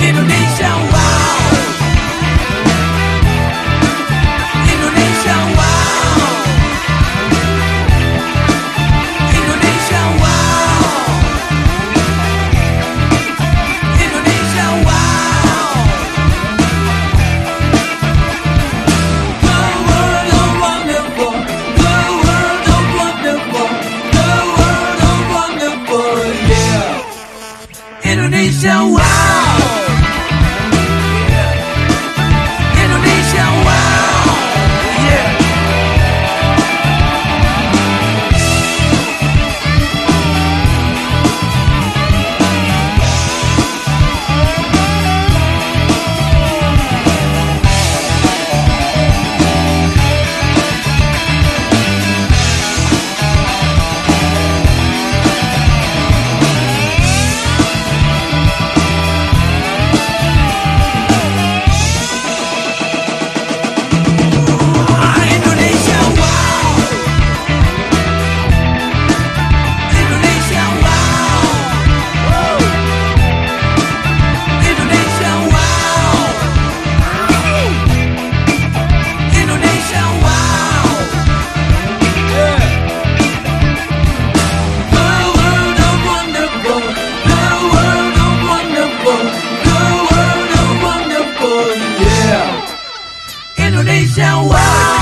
Indonesia wow. Indonesia wow. Indonesia wow. Indonesia wow. The world of wonderful. The world of wonderful. The world of wonderful. Yeah. Indonesia wow wow